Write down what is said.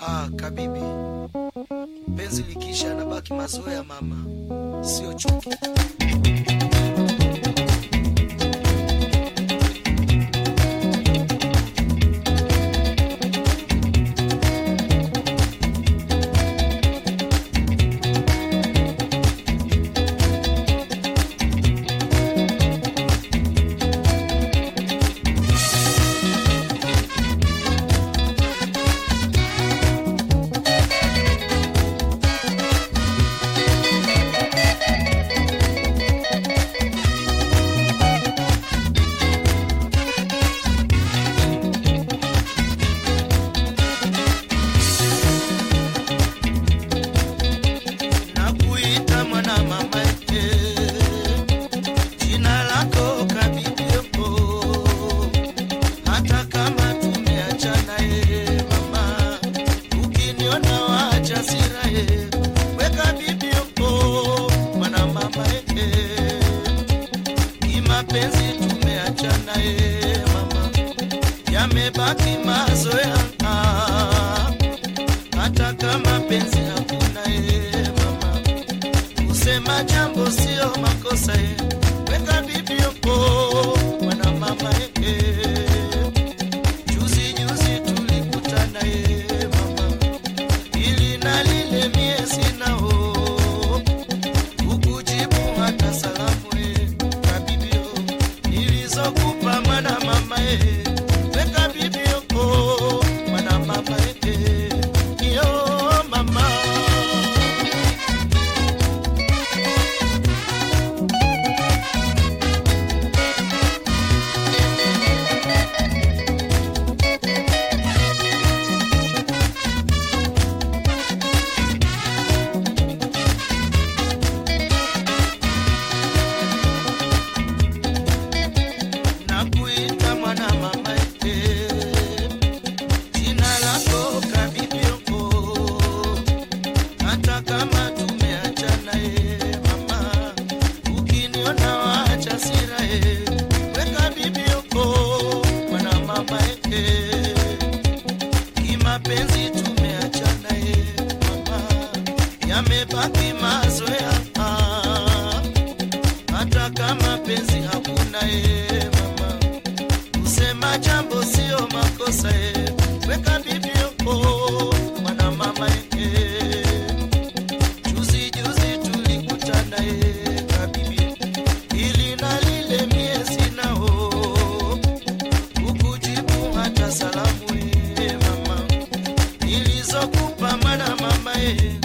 Ah, kabibi, penzi likisha anabaki mazoea mama, sio chuki. mapenzi tumeachana, ye mama, yamebaki mazoea yeah.